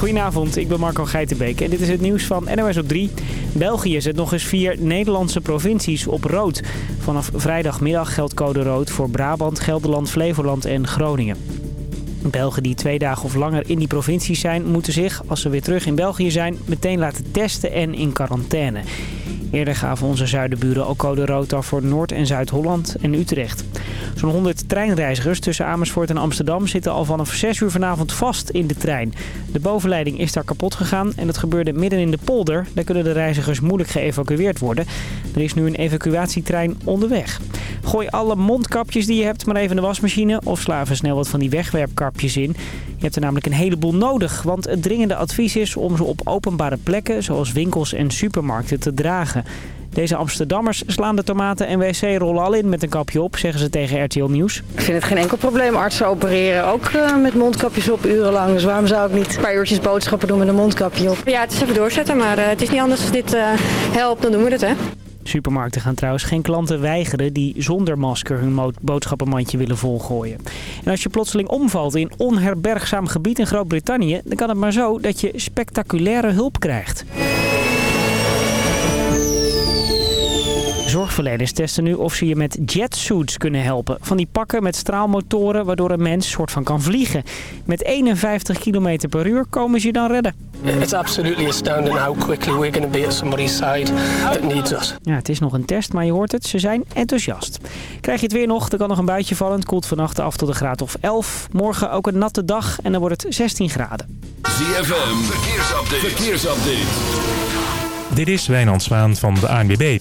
Goedenavond, ik ben Marco Geitenbeek en dit is het nieuws van NOS op 3. België zet nog eens vier Nederlandse provincies op rood. Vanaf vrijdagmiddag geldt code rood voor Brabant, Gelderland, Flevoland en Groningen. Belgen die twee dagen of langer in die provincies zijn... moeten zich, als ze weer terug in België zijn, meteen laten testen en in quarantaine. Eerder gaven onze zuidenburen ook code rood voor Noord- en Zuid-Holland en Utrecht. Zo'n 100 treinreizigers tussen Amersfoort en Amsterdam zitten al vanaf 6 uur vanavond vast in de trein. De bovenleiding is daar kapot gegaan en dat gebeurde midden in de polder. Daar kunnen de reizigers moeilijk geëvacueerd worden. Er is nu een evacuatietrein onderweg. Gooi alle mondkapjes die je hebt maar even in de wasmachine of sla even snel wat van die wegwerpkapjes in. Je hebt er namelijk een heleboel nodig, want het dringende advies is om ze op openbare plekken zoals winkels en supermarkten te dragen. Deze Amsterdammers slaan de tomaten en wc-rollen al in met een kapje op, zeggen ze tegen RTL Nieuws. Ik vind het geen enkel probleem. Artsen opereren ook uh, met mondkapjes op urenlang. Dus waarom zou ik niet een paar uurtjes boodschappen doen met een mondkapje op? Ja, het is even doorzetten, maar uh, het is niet anders als dit uh, helpt, dan doen we het hè. Supermarkten gaan trouwens geen klanten weigeren die zonder masker hun boodschappenmandje willen volgooien. En als je plotseling omvalt in onherbergzaam gebied in Groot-Brittannië, dan kan het maar zo dat je spectaculaire hulp krijgt. Zorgverleners testen nu of ze je met jetsuits kunnen helpen. Van die pakken met straalmotoren waardoor een mens soort van kan vliegen. Met 51 km per uur komen ze je dan redden. It's absolutely astounding how quickly we're going to be at somebody's side that needs us. Ja, het is nog een test, maar je hoort het. Ze zijn enthousiast. Krijg je het weer nog, er kan nog een buitje vallen. Het koelt vannacht af tot een graad of 11. Morgen ook een natte dag en dan wordt het 16 graden. ZFM, verkeersupdate. verkeersupdate. Dit is Wijnand Zwaan van de ANWB.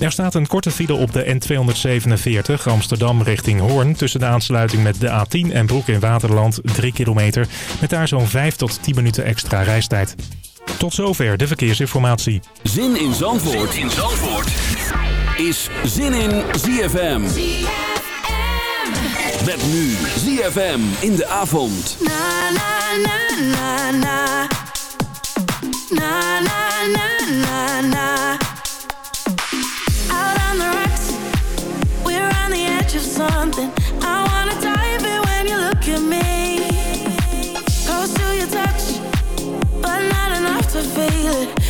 Er staat een korte file op de N247 Amsterdam richting Hoorn... tussen de aansluiting met de A10 en Broek in Waterland 3 kilometer... met daar zo'n 5 tot 10 minuten extra reistijd. Tot zover de verkeersinformatie. Zin in Zandvoort, zin in Zandvoort. is Zin in ZFM. ZFM. Met nu ZFM in de avond. Na, na, na, na, na. Na, na, na, na, to feel it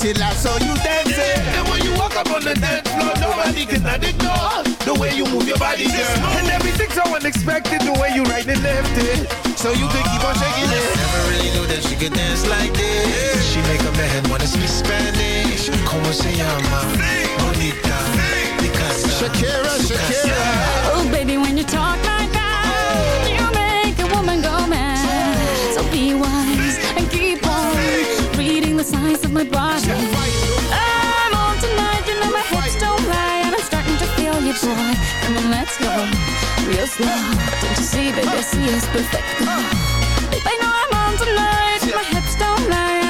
idea. Until I saw you dancing. And when you walk up on the dance floor, nobody can ignore the way you move your body, girl. And everything's so unexpected, the way you right and left it. So you could keep on shaking it. Never really knew that she could dance like this. She make up her head wanna speak Spanish. Como se llama? Bonita. Picasa. Shakira, Shakira. Oh, baby, when you talk signs of my body. I'm on tonight, you know my hips don't lie, and I'm starting to feel you, boy. Come on, let's go real slow. Don't you see, baby, I see it's perfect. Babe, I know I'm on tonight, my hips don't lie,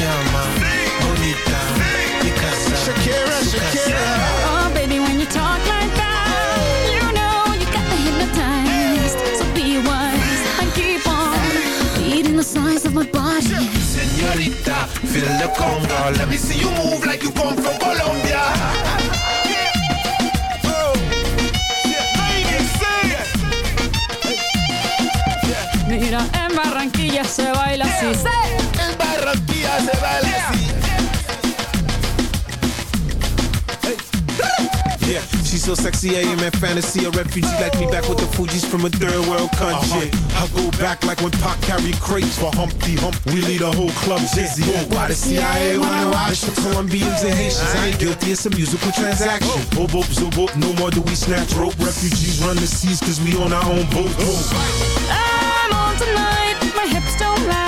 llama? Bonita. Picasa. Shakira, Shakira. Oh, baby, when you talk like that, you know you got me hypnotized. So be wise and keep on reading the signs of my body. Señorita, feel the conga. Let me see you move like you come from Colombia. Mira, en Barranquilla se baila así. En Barranquilla se baila así. Yeah, she's so sexy, I am in fantasy. A refugee like me back with the Fugees from a third world country. I go back like when Pac carried crates for Humpty Hump. We lead a whole club dizzy. Why the CIA wanna watch the Colombians and Haitians? I ain't guilty, it's a musical transaction. Oh, boop, so boop, no more do we snatch rope. Refugees run the seas cause we on our own boat. I'm on tonight, my hips don't lie,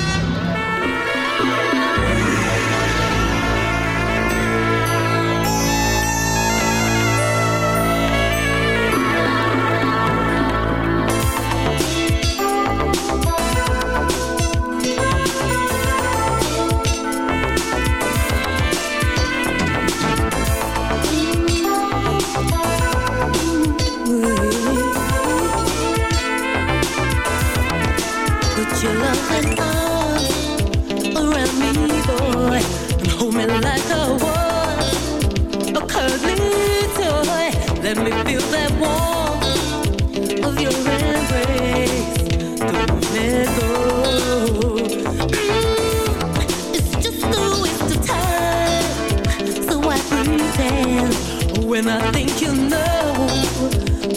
When I think you know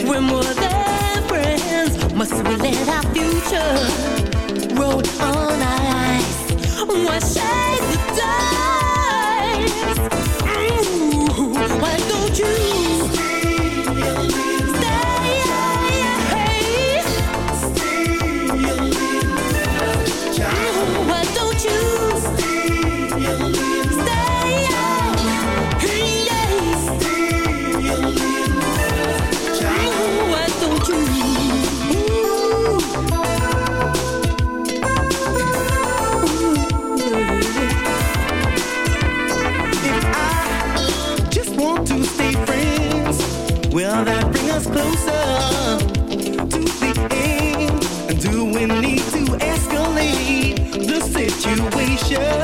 we're more than friends. Must we let our future roll on ice? Why shake the dice? Ooh, why don't you yeah.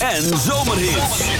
En zomerhits.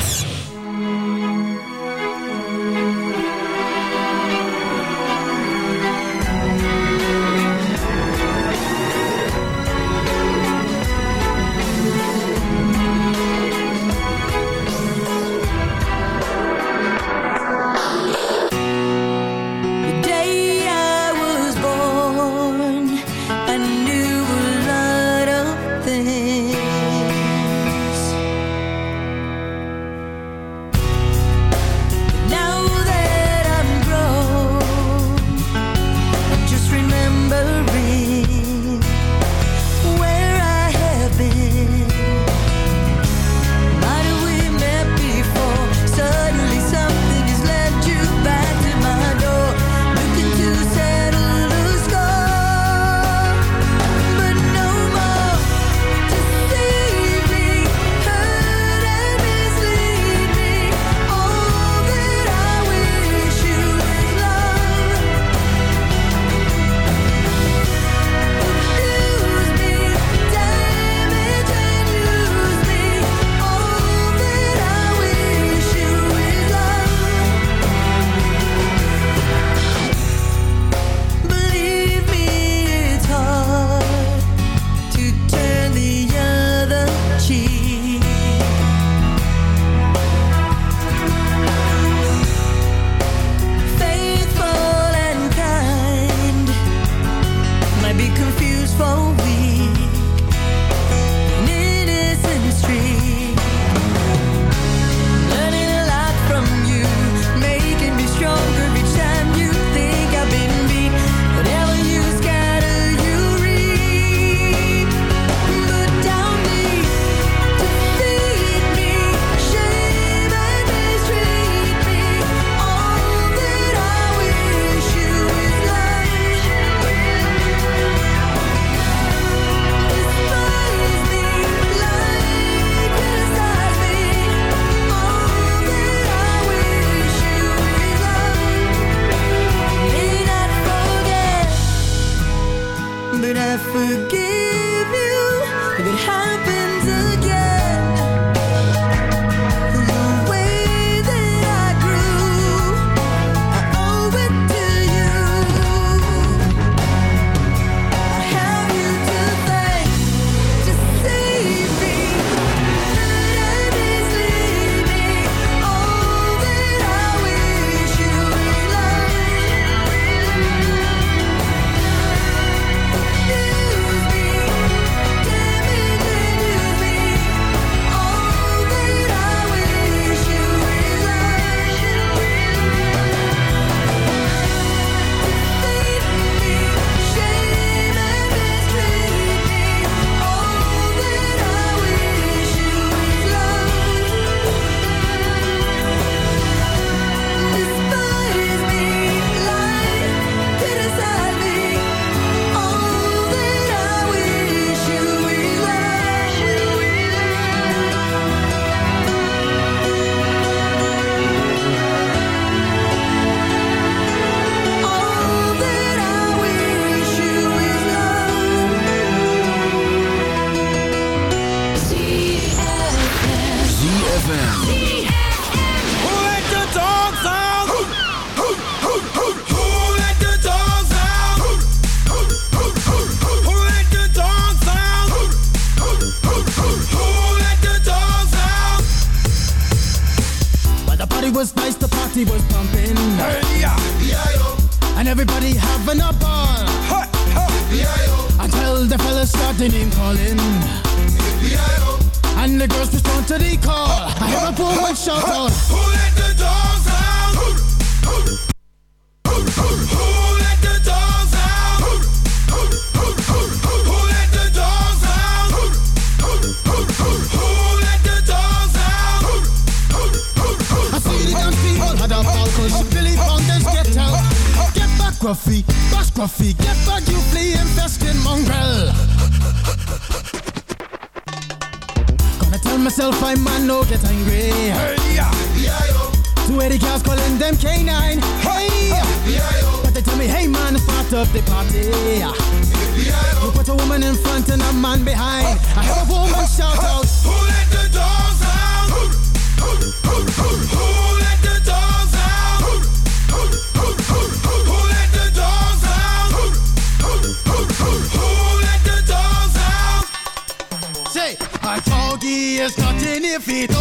¡Vido!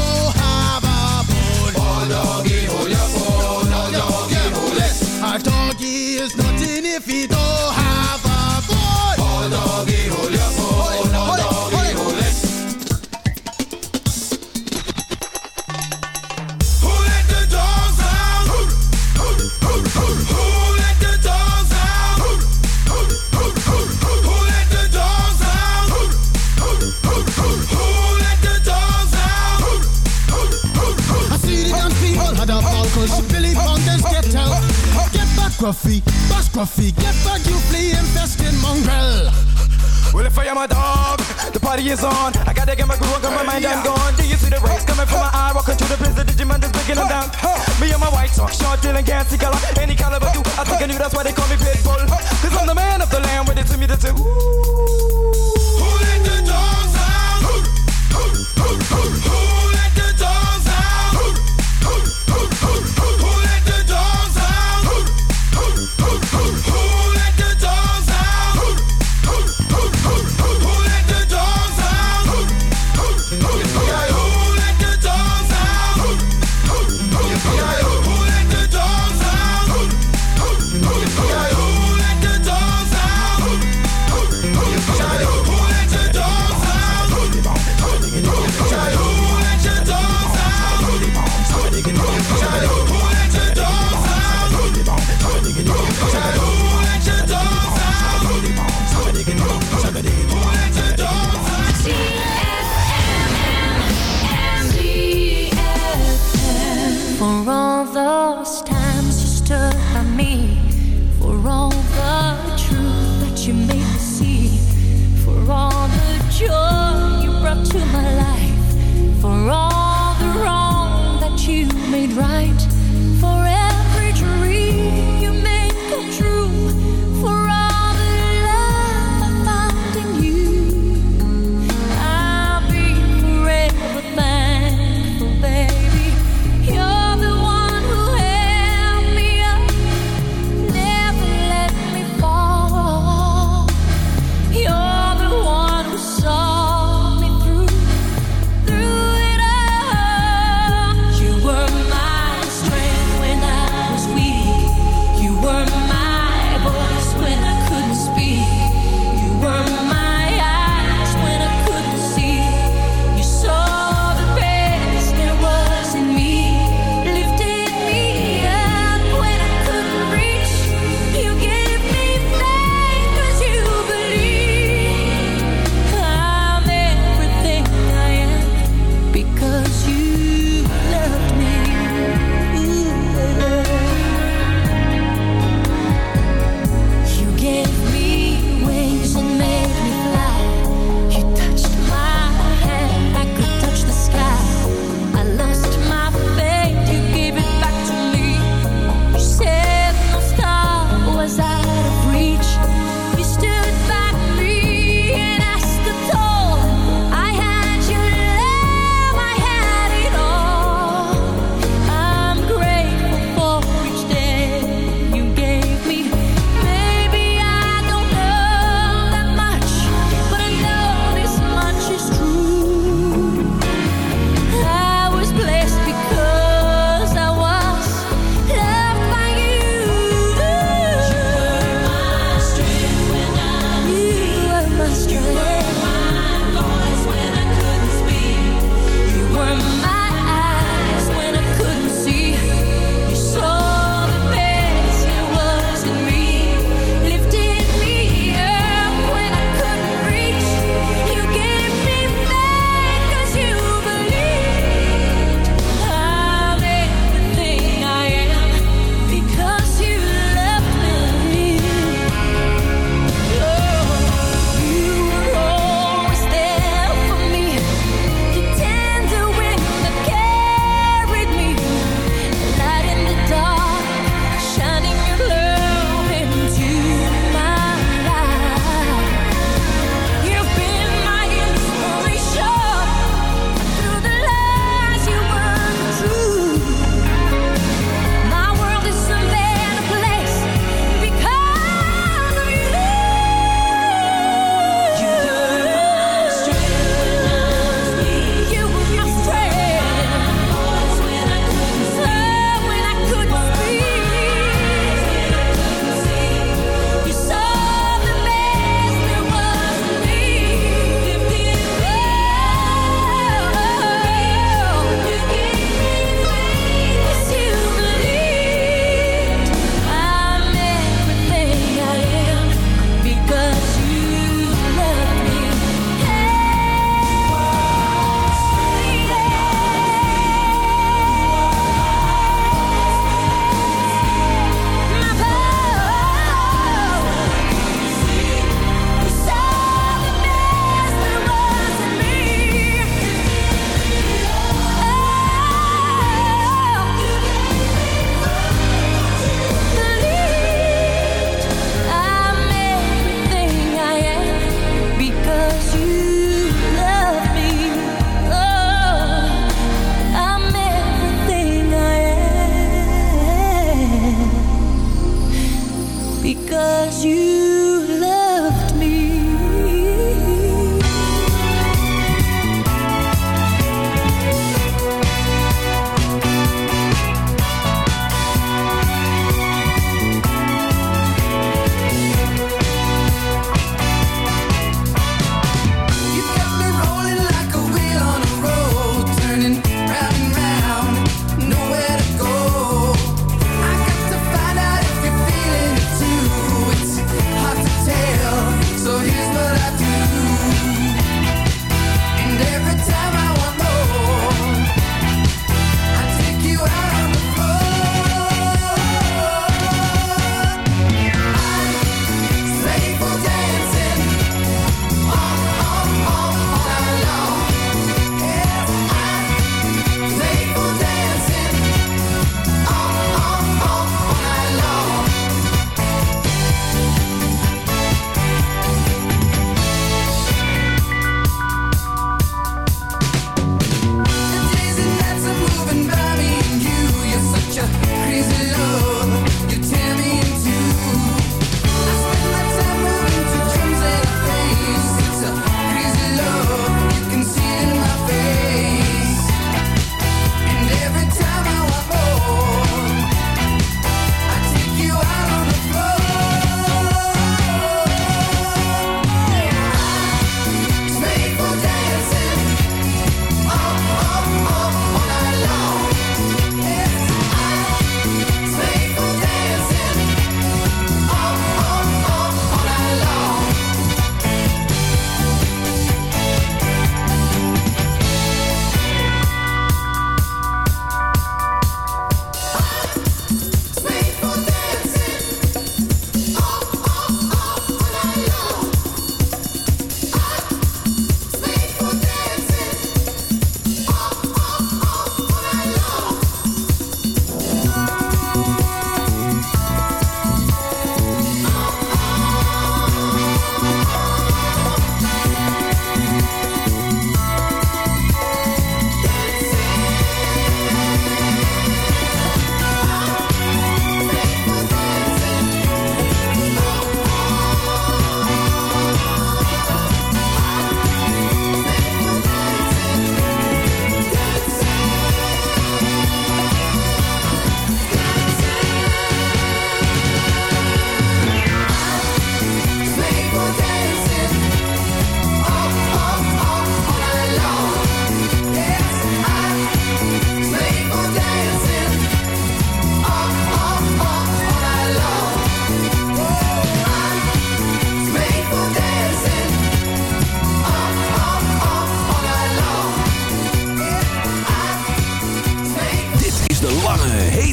years on. I gotta get my groove on, my mind I'm gone. Do you see the rays coming from my eye? Walking through the prison, Digimon is breaking them down. Me and my white talk, short, dealing, can't see color. Any caliber, you, I think I knew that's why they call me remedied.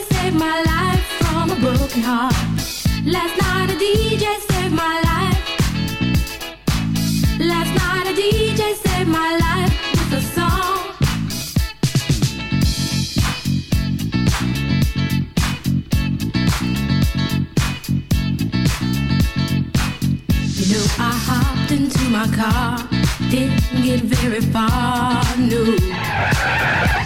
Saved my life from a broken heart. Last night a DJ saved my life. Last night a DJ saved my life with a song. You know I hopped into my car, didn't get very far, no.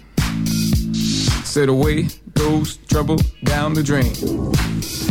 Said away goes trouble down the drain.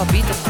Copito.